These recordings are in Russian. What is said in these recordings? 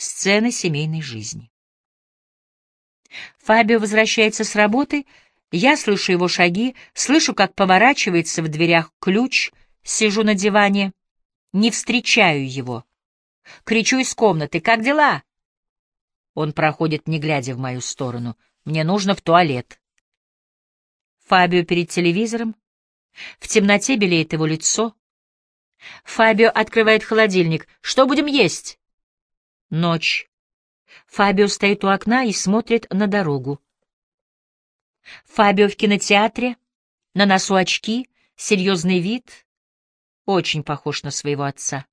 Сцены семейной жизни. Фабио возвращается с работы, я слышу его шаги, слышу, как поворачивается в дверях ключ, сижу на диване, не встречаю его. Кричу из комнаты «Как дела?» Он проходит, не глядя в мою сторону. Мне нужно в туалет. Фабио перед телевизором. В темноте белеет его лицо. Фабио открывает холодильник. «Что будем есть?» Ночь. Фабио стоит у окна и смотрит на дорогу. Фабио в кинотеатре, на носу очки, серьезный вид. Очень похож на своего отца.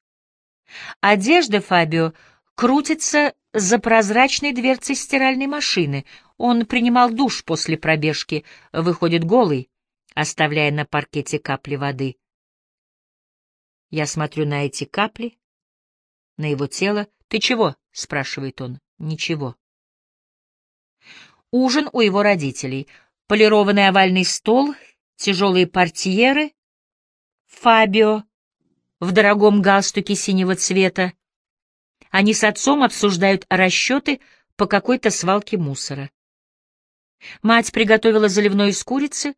Одежда Фабио крутится за прозрачной дверцей стиральной машины. Он принимал душ после пробежки, выходит голый, оставляя на паркете капли воды. Я смотрю на эти капли, на его тело. «Ты чего?» — спрашивает он. «Ничего». Ужин у его родителей. Полированный овальный стол, тяжелые портьеры, Фабио в дорогом галстуке синего цвета. Они с отцом обсуждают расчеты по какой-то свалке мусора. Мать приготовила заливной из курицы,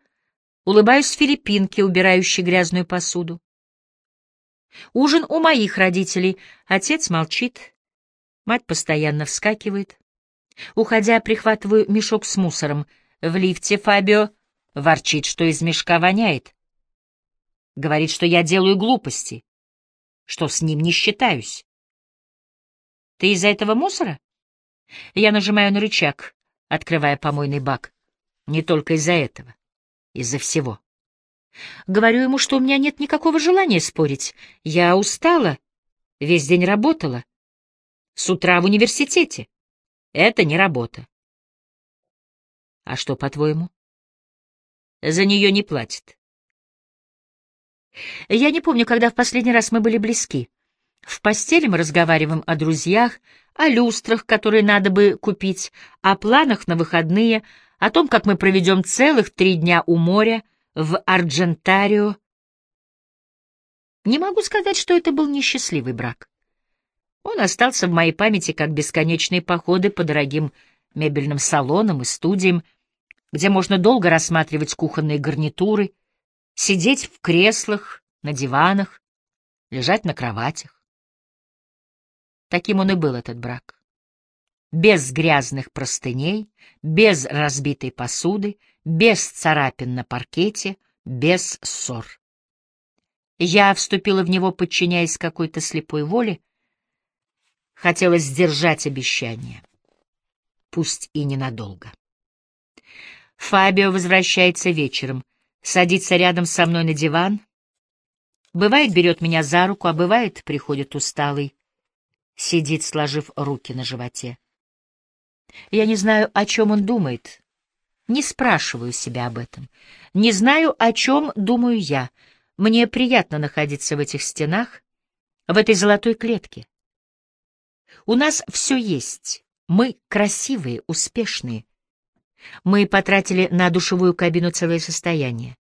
улыбаюсь филиппинке, убирающей грязную посуду. Ужин у моих родителей. Отец молчит, мать постоянно вскакивает. Уходя, прихватываю мешок с мусором. В лифте Фабио ворчит, что из мешка воняет. Говорит, что я делаю глупости, что с ним не считаюсь. Ты из-за этого мусора? Я нажимаю на рычаг, открывая помойный бак. Не только из-за этого, из-за всего. Говорю ему, что у меня нет никакого желания спорить. Я устала, весь день работала. С утра в университете. Это не работа. А что, по-твоему? За нее не платят. Я не помню, когда в последний раз мы были близки. В постели мы разговариваем о друзьях, о люстрах, которые надо бы купить, о планах на выходные, о том, как мы проведем целых три дня у моря — в Арджентарио. Не могу сказать, что это был несчастливый брак. Он остался в моей памяти как бесконечные походы по дорогим мебельным салонам и студиям, где можно долго рассматривать кухонные гарнитуры, сидеть в креслах, на диванах, лежать на кроватях. Таким он и был, этот брак. Без грязных простыней, без разбитой посуды, без царапин на паркете, без ссор. Я вступила в него, подчиняясь какой-то слепой воле, хотела сдержать обещание, пусть и ненадолго. Фабио возвращается вечером, садится рядом со мной на диван, бывает берет меня за руку, а бывает приходит усталый, сидит, сложив руки на животе. Я не знаю, о чем он думает, не спрашиваю себя об этом. Не знаю, о чем думаю я. Мне приятно находиться в этих стенах, в этой золотой клетке. У нас все есть. Мы красивые, успешные. Мы потратили на душевую кабину целое состояние.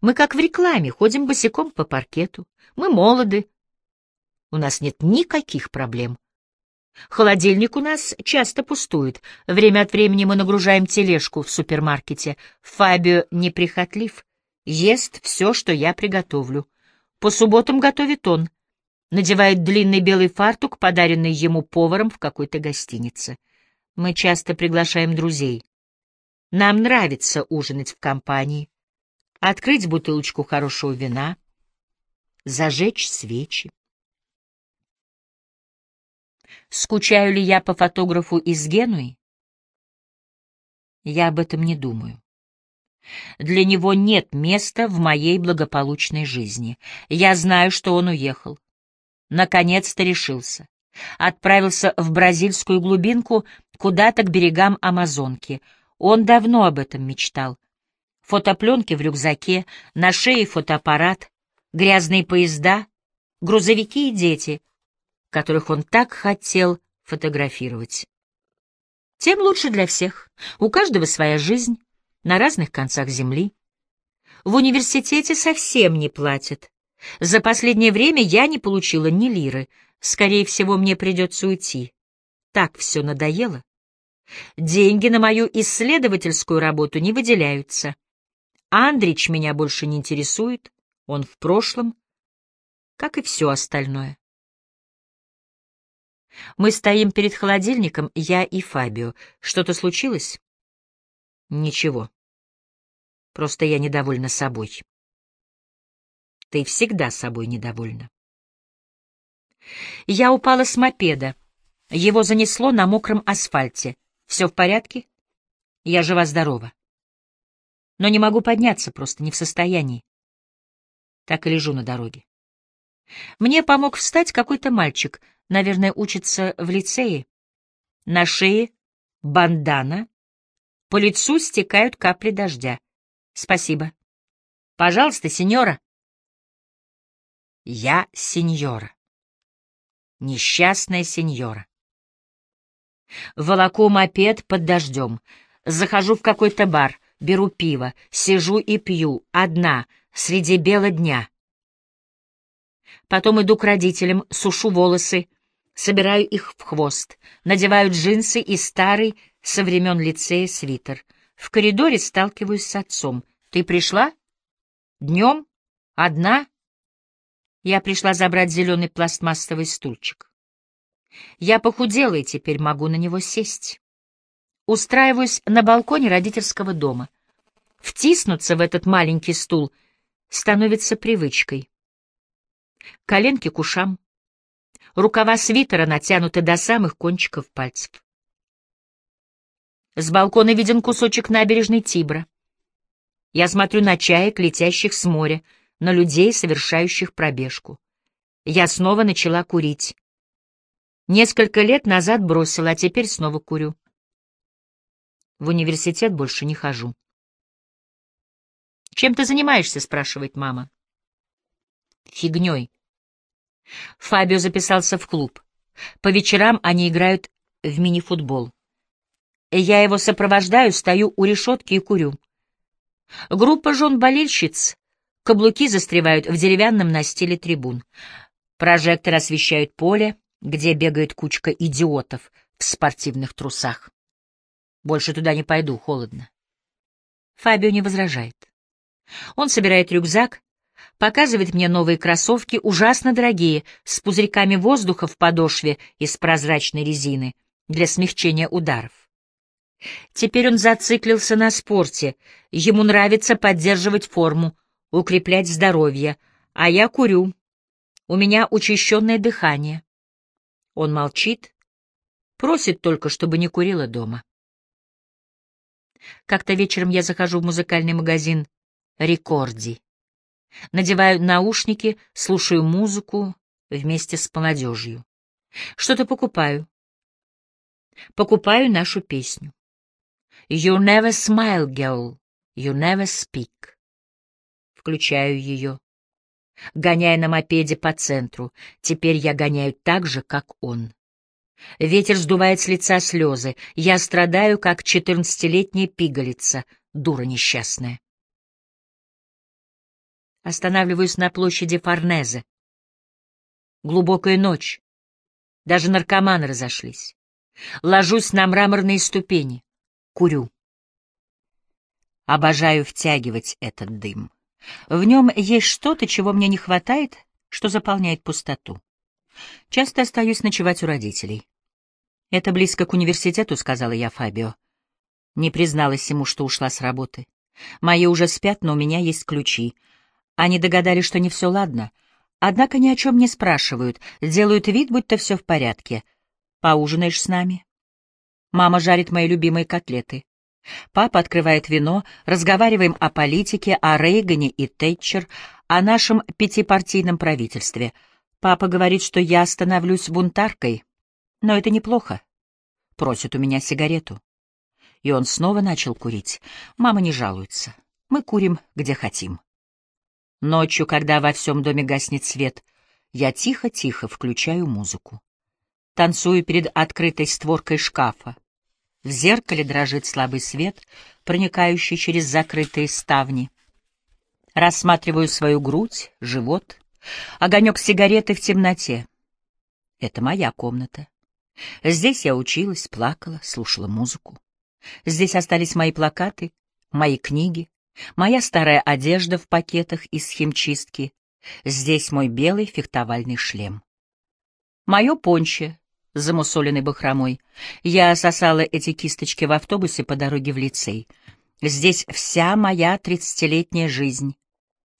Мы как в рекламе, ходим босиком по паркету. Мы молоды. У нас нет никаких проблем. Холодильник у нас часто пустует. Время от времени мы нагружаем тележку в супермаркете. Фабио неприхотлив. Ест все, что я приготовлю. По субботам готовит он. Надевает длинный белый фартук, подаренный ему поваром в какой-то гостинице. Мы часто приглашаем друзей. Нам нравится ужинать в компании, открыть бутылочку хорошего вина, зажечь свечи. Скучаю ли я по фотографу из Генуи? Я об этом не думаю. Для него нет места в моей благополучной жизни. Я знаю, что он уехал. Наконец-то решился. Отправился в бразильскую глубинку, куда-то к берегам Амазонки. Он давно об этом мечтал. Фотопленки в рюкзаке, на шее фотоаппарат, грязные поезда, грузовики и дети — которых он так хотел фотографировать. Тем лучше для всех. У каждого своя жизнь, на разных концах земли. В университете совсем не платят. За последнее время я не получила ни лиры. Скорее всего, мне придется уйти. так все надоело. Деньги на мою исследовательскую работу не выделяются. Андрич меня больше не интересует, он в прошлом, как и все остальное. Мы стоим перед холодильником, я и Фабио. Что-то случилось? Ничего. Просто я недовольна собой. Ты всегда собой недовольна. Я упала с мопеда. Его занесло на мокром асфальте. Все в порядке? Я жива-здорова. Но не могу подняться, просто не в состоянии. Так и лежу на дороге. Мне помог встать какой-то мальчик, наверное, учится в лицее. На шее бандана, по лицу стекают капли дождя. Спасибо. Пожалуйста, сеньора. Я сеньора. Несчастная сеньора. Волоку мопед под дождем. Захожу в какой-то бар, беру пиво, сижу и пью, одна, среди бела дня. Потом иду к родителям, сушу волосы, собираю их в хвост, надеваю джинсы и старый, со времен лицея, свитер. В коридоре сталкиваюсь с отцом. «Ты пришла? Днем? Одна?» Я пришла забрать зеленый пластмассовый стульчик. Я похудела и теперь могу на него сесть. Устраиваюсь на балконе родительского дома. Втиснуться в этот маленький стул становится привычкой. Коленки к ушам. Рукава свитера натянуты до самых кончиков пальцев. С балкона виден кусочек набережной Тибра. Я смотрю на чаек, летящих с моря, на людей, совершающих пробежку. Я снова начала курить. Несколько лет назад бросила, а теперь снова курю. В университет больше не хожу. «Чем ты занимаешься?» — спрашивает мама. «Фигней. Фабио записался в клуб. По вечерам они играют в мини-футбол. Я его сопровождаю, стою у решетки и курю. Группа жен-болельщиц, каблуки застревают в деревянном настиле трибун. Прожекторы освещают поле, где бегает кучка идиотов в спортивных трусах. Больше туда не пойду, холодно. Фабио не возражает. Он собирает рюкзак, показывает мне новые кроссовки, ужасно дорогие, с пузырьками воздуха в подошве из прозрачной резины для смягчения ударов. Теперь он зациклился на спорте, ему нравится поддерживать форму, укреплять здоровье, а я курю. У меня учащенное дыхание. Он молчит, просит только, чтобы не курила дома. Как-то вечером я захожу в музыкальный магазин «Рекорди». Надеваю наушники, слушаю музыку вместе с молодежью. Что-то покупаю. Покупаю нашу песню. You never smile, girl, you never speak. Включаю ее. Гоняя на мопеде по центру, теперь я гоняю так же, как он. Ветер сдувает с лица слезы. Я страдаю, как четырнадцатилетняя пигалица, дура несчастная. Останавливаюсь на площади Форнезе. Глубокая ночь. Даже наркоманы разошлись. Ложусь на мраморные ступени. Курю. Обожаю втягивать этот дым. В нем есть что-то, чего мне не хватает, что заполняет пустоту. Часто остаюсь ночевать у родителей. «Это близко к университету», — сказала я Фабио. Не призналась ему, что ушла с работы. «Мои уже спят, но у меня есть ключи. Они догадались, что не все ладно, однако ни о чем не спрашивают, делают вид, будто все в порядке. Поужинаешь с нами? Мама жарит мои любимые котлеты. Папа открывает вино, разговариваем о политике, о Рейгане и Тэтчер, о нашем пятипартийном правительстве. Папа говорит, что я становлюсь бунтаркой, но это неплохо. Просит у меня сигарету. И он снова начал курить. Мама не жалуется. Мы курим, где хотим. Ночью, когда во всем доме гаснет свет, я тихо-тихо включаю музыку. Танцую перед открытой створкой шкафа. В зеркале дрожит слабый свет, проникающий через закрытые ставни. Рассматриваю свою грудь, живот, огонек сигареты в темноте. Это моя комната. Здесь я училась, плакала, слушала музыку. Здесь остались мои плакаты, мои книги, моя старая одежда в пакетах из химчистки. Здесь мой белый фехтовальный шлем. Мое понче, замусоленный бахромой. Я сосала эти кисточки в автобусе по дороге в лицей. Здесь вся моя тридцатилетняя жизнь.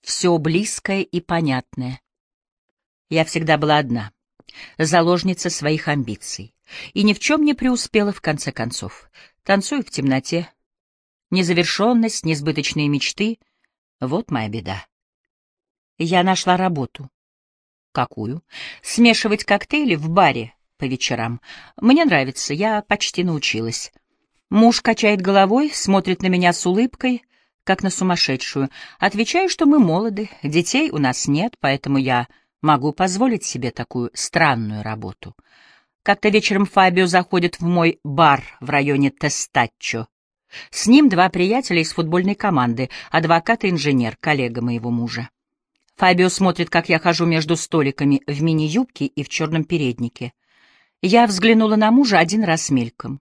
Все близкое и понятное. Я всегда была одна, заложница своих амбиций. И ни в чем не преуспела в конце концов. Танцую в темноте. Незавершенность, несбыточные мечты — вот моя беда. Я нашла работу. Какую? Смешивать коктейли в баре по вечерам. Мне нравится, я почти научилась. Муж качает головой, смотрит на меня с улыбкой, как на сумасшедшую. Отвечаю, что мы молоды, детей у нас нет, поэтому я могу позволить себе такую странную работу. Как-то вечером Фабио заходит в мой бар в районе Тестаччо. С ним два приятеля из футбольной команды, адвокат и инженер, коллега моего мужа. Фабио смотрит, как я хожу между столиками в мини-юбке и в черном переднике. Я взглянула на мужа один раз мельком.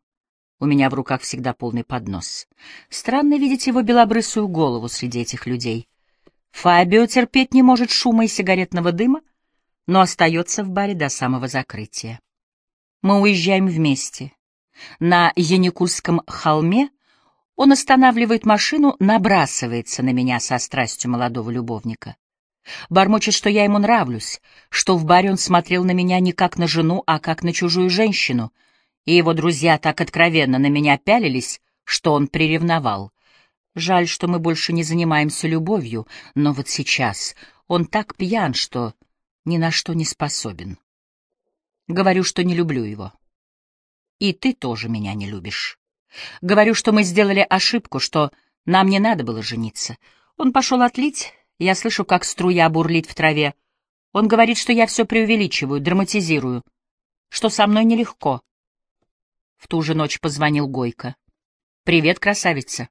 У меня в руках всегда полный поднос. Странно видеть его белобрысую голову среди этих людей. Фабио терпеть не может шума и сигаретного дыма, но остается в баре до самого закрытия. Мы уезжаем вместе. На Яникульском холме он останавливает машину, набрасывается на меня со страстью молодого любовника. Бормочет, что я ему нравлюсь, что в баре он смотрел на меня не как на жену, а как на чужую женщину, и его друзья так откровенно на меня пялились, что он приревновал. Жаль, что мы больше не занимаемся любовью, но вот сейчас он так пьян, что ни на что не способен. Говорю, что не люблю его. И ты тоже меня не любишь. Говорю, что мы сделали ошибку, что нам не надо было жениться. Он пошел отлить, я слышу, как струя бурлит в траве. Он говорит, что я все преувеличиваю, драматизирую, что со мной нелегко. В ту же ночь позвонил Гойко. «Привет, красавица.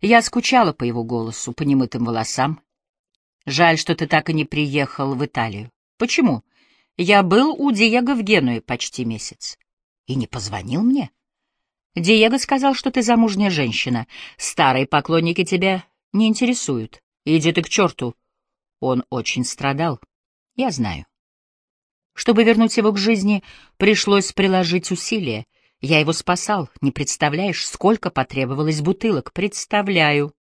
Я скучала по его голосу, по немытым волосам. Жаль, что ты так и не приехал в Италию. Почему? Я был у Диего в Генуе почти месяц. И не позвонил мне?» Диего сказал, что ты замужняя женщина. Старые поклонники тебя не интересуют. Иди ты к черту. Он очень страдал. Я знаю. Чтобы вернуть его к жизни, пришлось приложить усилия. Я его спасал. Не представляешь, сколько потребовалось бутылок. Представляю.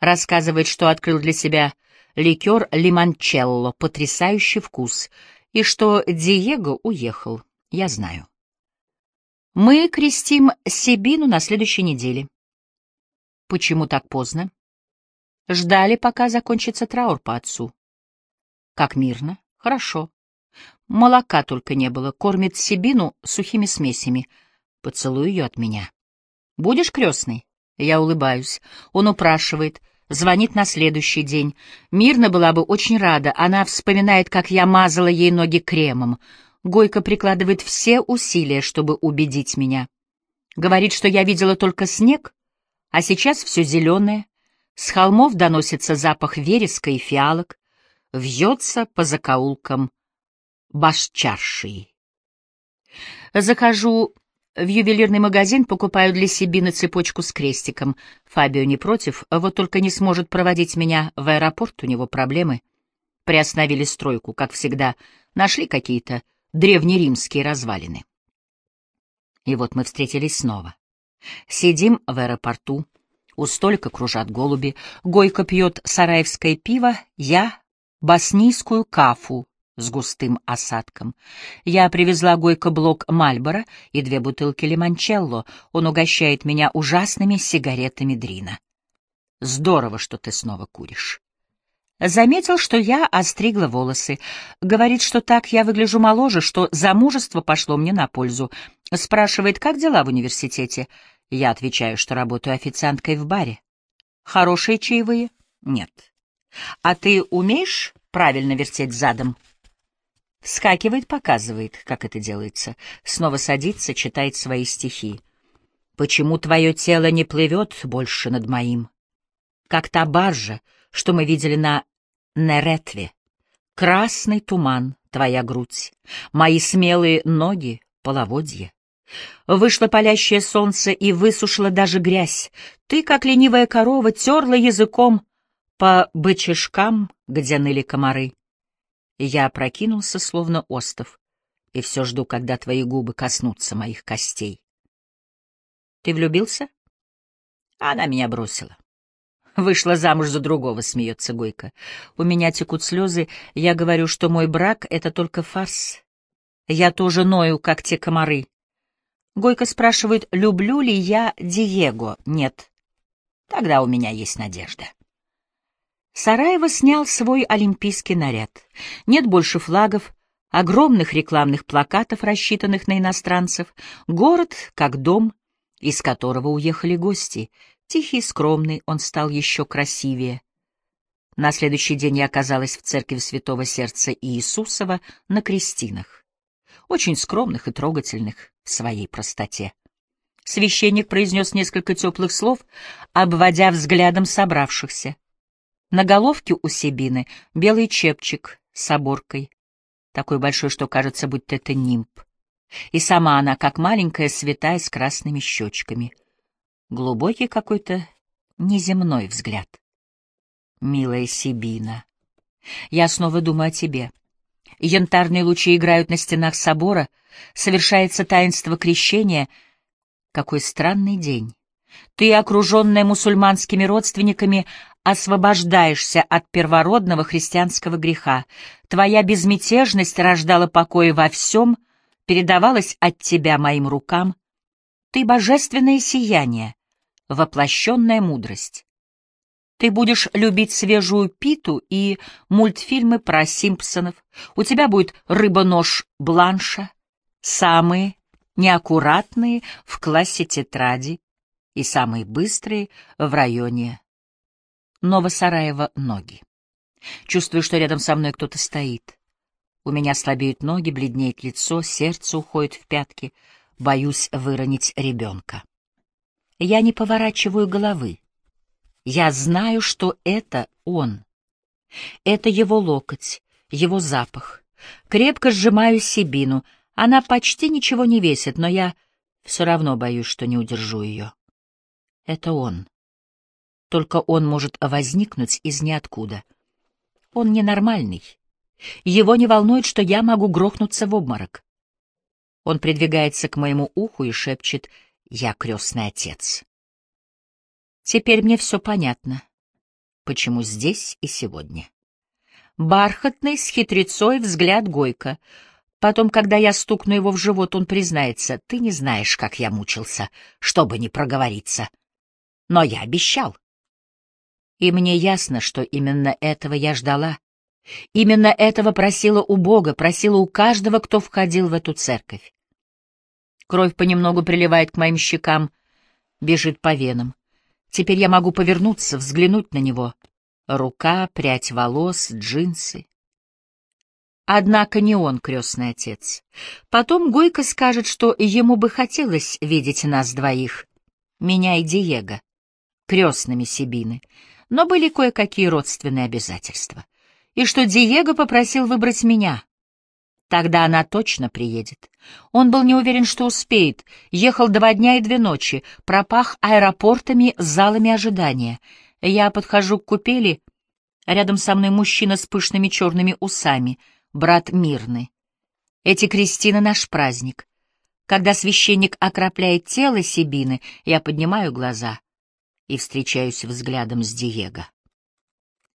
Рассказывает, что открыл для себя ликер лимончелло, потрясающий вкус, и что Диего уехал. Я знаю. Мы крестим Себину на следующей неделе. Почему так поздно? Ждали, пока закончится траур по отцу. Как мирно? Хорошо. Молока только не было. Кормит Себину сухими смесями. Поцелуй ее от меня. Будешь крестный? Я улыбаюсь. Он упрашивает. Звонит на следующий день. Мирно была бы очень рада. Она вспоминает, как я мазала ей ноги кремом. Гойко прикладывает все усилия, чтобы убедить меня. Говорит, что я видела только снег, а сейчас все зеленое, с холмов доносится запах вереска и фиалок, вьется по закоулкам башчаршии. Захожу в ювелирный магазин, покупаю для Сибины цепочку с крестиком. Фабио не против, вот только не сможет проводить меня в аэропорт, у него проблемы. Приостановили стройку, как всегда, нашли какие-то древнеримские развалины. И вот мы встретились снова. Сидим в аэропорту, у столика кружат голуби, Гойко пьет сараевское пиво, я — боснийскую кафу с густым осадком. Я привезла Гойко блок Мальбора и две бутылки лимончелло. Он угощает меня ужасными сигаретами Дрина. Здорово, что ты снова куришь. Заметил, что я остригла волосы. Говорит, что так я выгляжу моложе, что замужество пошло мне на пользу. Спрашивает, как дела в университете. Я отвечаю, что работаю официанткой в баре. Хорошие чаевые? Нет. А ты умеешь правильно вертеть задом? Вскакивает, показывает, как это делается. Снова садится, читает свои стихи. Почему твое тело не плывет больше над моим? Как та баржа, что мы видели на Неретве. Красный туман, твоя грудь, мои смелые ноги, половодье. Вышло палящее солнце и высушило даже грязь. Ты, как ленивая корова, терла языком по бычишкам, где ныли комары. Я опрокинулся, словно остов, и все жду, когда твои губы коснутся моих костей. Ты влюбился? Она меня бросила. Вышла замуж за другого, смеется Гойко. У меня текут слезы, я говорю, что мой брак — это только фарс. Я тоже ною, как те комары. Гойко спрашивает, люблю ли я Диего. Нет. Тогда у меня есть надежда. Сараево снял свой олимпийский наряд. Нет больше флагов, огромных рекламных плакатов, рассчитанных на иностранцев. Город как дом, из которого уехали гости. Тихий, скромный, он стал еще красивее. На следующий день я оказалась в церкви Святого Сердца Иисусова на крестинах, очень скромных и трогательных в своей простоте. Священник произнес несколько теплых слов, обводя взглядом собравшихся. На головке у Себины белый чепчик с оборкой, такой большой, что кажется, будто это нимб. И сама она, как маленькая святая с красными щечками. Глубокий какой-то неземной взгляд. Милая Сибина, я снова думаю о тебе. Янтарные лучи играют на стенах собора, совершается таинство крещения. Какой странный день. Ты, окруженная мусульманскими родственниками, освобождаешься от первородного христианского греха. Твоя безмятежность рождала покой во всем, передавалась от тебя моим рукам. Ты — божественное сияние, воплощенная мудрость. Ты будешь любить свежую питу и мультфильмы про Симпсонов. У тебя будет рыба-нож Бланша, самые неаккуратные в классе тетради и самые быстрые в районе Новосараева ноги. Чувствую, что рядом со мной кто-то стоит. У меня слабеют ноги, бледнеет лицо, сердце уходит в пятки. Боюсь выронить ребенка. Я не поворачиваю головы. Я знаю, что это он. Это его локоть, его запах. Крепко сжимаю Сибину. Она почти ничего не весит, но я все равно боюсь, что не удержу ее. Это он. Только он может возникнуть из ниоткуда. Он ненормальный. Его не волнует, что я могу грохнуться в обморок. Он придвигается к моему уху и шепчет «Я крестный отец». Теперь мне все понятно, почему здесь и сегодня. Бархатный, с хитрецой взгляд Гойка. Потом, когда я стукну его в живот, он признается, «Ты не знаешь, как я мучился, чтобы не проговориться» но я обещал. И мне ясно, что именно этого я ждала. Именно этого просила у Бога, просила у каждого, кто входил в эту церковь. Кровь понемногу приливает к моим щекам, бежит по венам. Теперь я могу повернуться, взглянуть на него. Рука, прядь волос, джинсы. Однако не он крестный отец. Потом Гойко скажет, что ему бы хотелось видеть нас двоих, меня и Диего крестными Сибины, но были кое-какие родственные обязательства. И что Диего попросил выбрать меня. Тогда она точно приедет. Он был не уверен, что успеет. Ехал два дня и две ночи, пропах аэропортами, залами ожидания. Я подхожу к купели. Рядом со мной мужчина с пышными черными усами, брат Мирны. Эти крестины — наш праздник. Когда священник окропляет тело Сибины, я поднимаю глаза — и встречаюсь взглядом с Диего.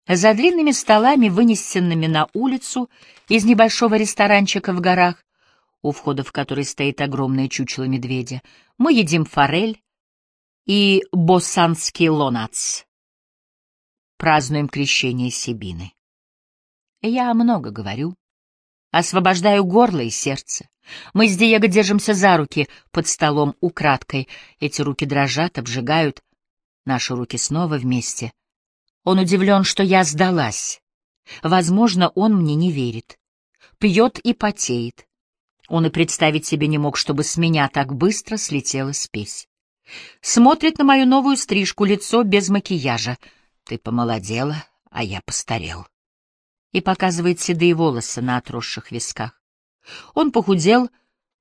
За длинными столами, вынесенными на улицу из небольшого ресторанчика в горах, у входа в который стоит огромное чучело медведя, мы едим форель и боссанский лонац. Празднуем крещение Сибины. Я много говорю, освобождаю горло и сердце. Мы с Диего держимся за руки под столом украдкой. Эти руки дрожат, обжигают, Наши руки снова вместе. Он удивлен, что я сдалась. Возможно, он мне не верит. Пьет и потеет. Он и представить себе не мог, чтобы с меня так быстро слетела спесь. Смотрит на мою новую стрижку, лицо без макияжа. Ты помолодела, а я постарел. И показывает седые волосы на отросших висках. Он похудел,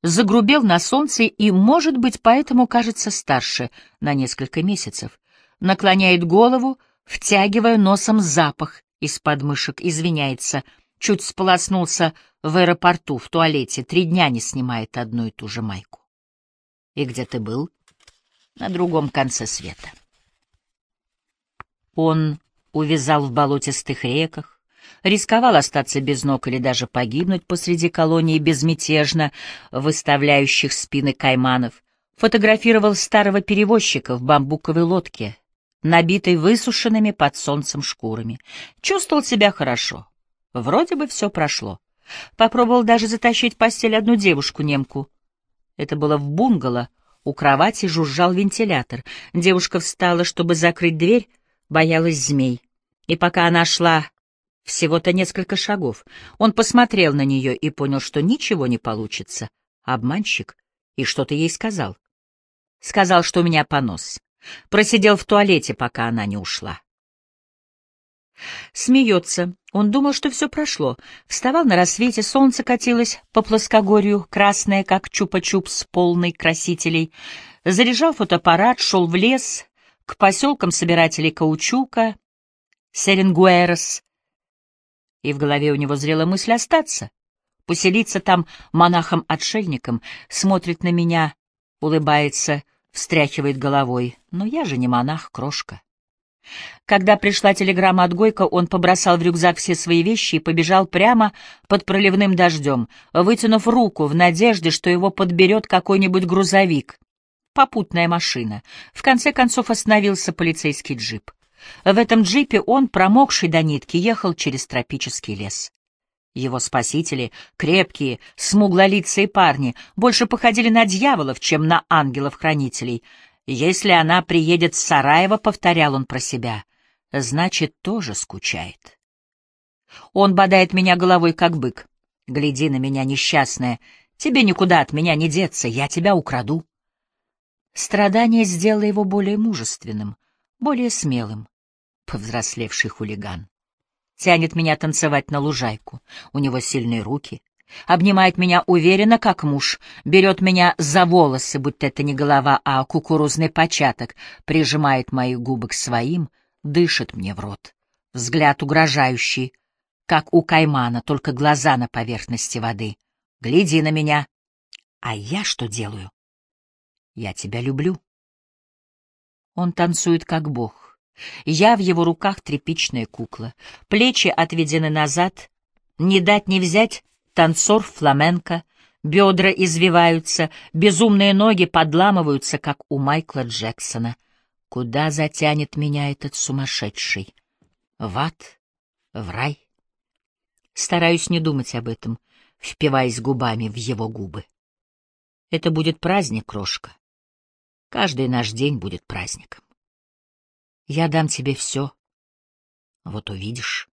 загрубел на солнце и, может быть, поэтому кажется старше на несколько месяцев. Наклоняет голову, втягивая носом запах из подмышек, извиняется, чуть сполоснулся в аэропорту, в туалете, три дня не снимает одну и ту же майку. И где ты был? На другом конце света. Он увязал в болотистых реках, рисковал остаться без ног или даже погибнуть посреди колонии безмятежно выставляющих спины кайманов, фотографировал старого перевозчика в бамбуковой лодке, набитой высушенными под солнцем шкурами. Чувствовал себя хорошо. Вроде бы все прошло. Попробовал даже затащить в постель одну девушку-немку. Это было в бунгало, у кровати жужжал вентилятор. Девушка встала, чтобы закрыть дверь, боялась змей. И пока она шла всего-то несколько шагов, он посмотрел на нее и понял, что ничего не получится. Обманщик. И что-то ей сказал. Сказал, что у меня понос. Просидел в туалете, пока она не ушла. Смеется. Он думал, что все прошло. Вставал на рассвете, солнце катилось по плоскогорью, красное, как чупа-чупс, полный красителей. Заряжал фотоаппарат, шел в лес, к поселкам собирателей каучука, Серенгуэрос. И в голове у него зрела мысль остаться, поселиться там монахом-отшельником, смотрит на меня, улыбается, встряхивает головой. Но я же не монах, крошка. Когда пришла телеграмма от Гойко, он побросал в рюкзак все свои вещи и побежал прямо под проливным дождем, вытянув руку в надежде, что его подберет какой-нибудь грузовик попутная машина. В конце концов остановился полицейский джип. В этом джипе он, промокший до нитки, ехал через тропический лес. Его спасители, крепкие, смуглолицые парни, больше походили на дьяволов, чем на ангелов-хранителей. Если она приедет с Сараева, повторял он про себя, значит, тоже скучает. Он бодает меня головой, как бык. Гляди на меня, несчастная. Тебе никуда от меня не деться, я тебя украду. Страдание сделало его более мужественным, более смелым. Повзрослевший хулиган. Тянет меня танцевать на лужайку. У него сильные руки. Обнимает меня уверенно, как муж. Берет меня за волосы, будто это не голова, а кукурузный початок. Прижимает мои губы к своим, дышит мне в рот. Взгляд угрожающий, как у каймана, только глаза на поверхности воды. Гляди на меня. А я что делаю? Я тебя люблю. Он танцует как бог. Я в его руках тряпичная кукла. Плечи отведены назад. Не дать не взять танцор фламенко. Бедра извиваются, безумные ноги подламываются, как у Майкла Джексона. Куда затянет меня этот сумасшедший? В ад? В рай? Стараюсь не думать об этом, впиваясь губами в его губы. Это будет праздник, крошка. Каждый наш день будет праздником. Я дам тебе все. Вот увидишь.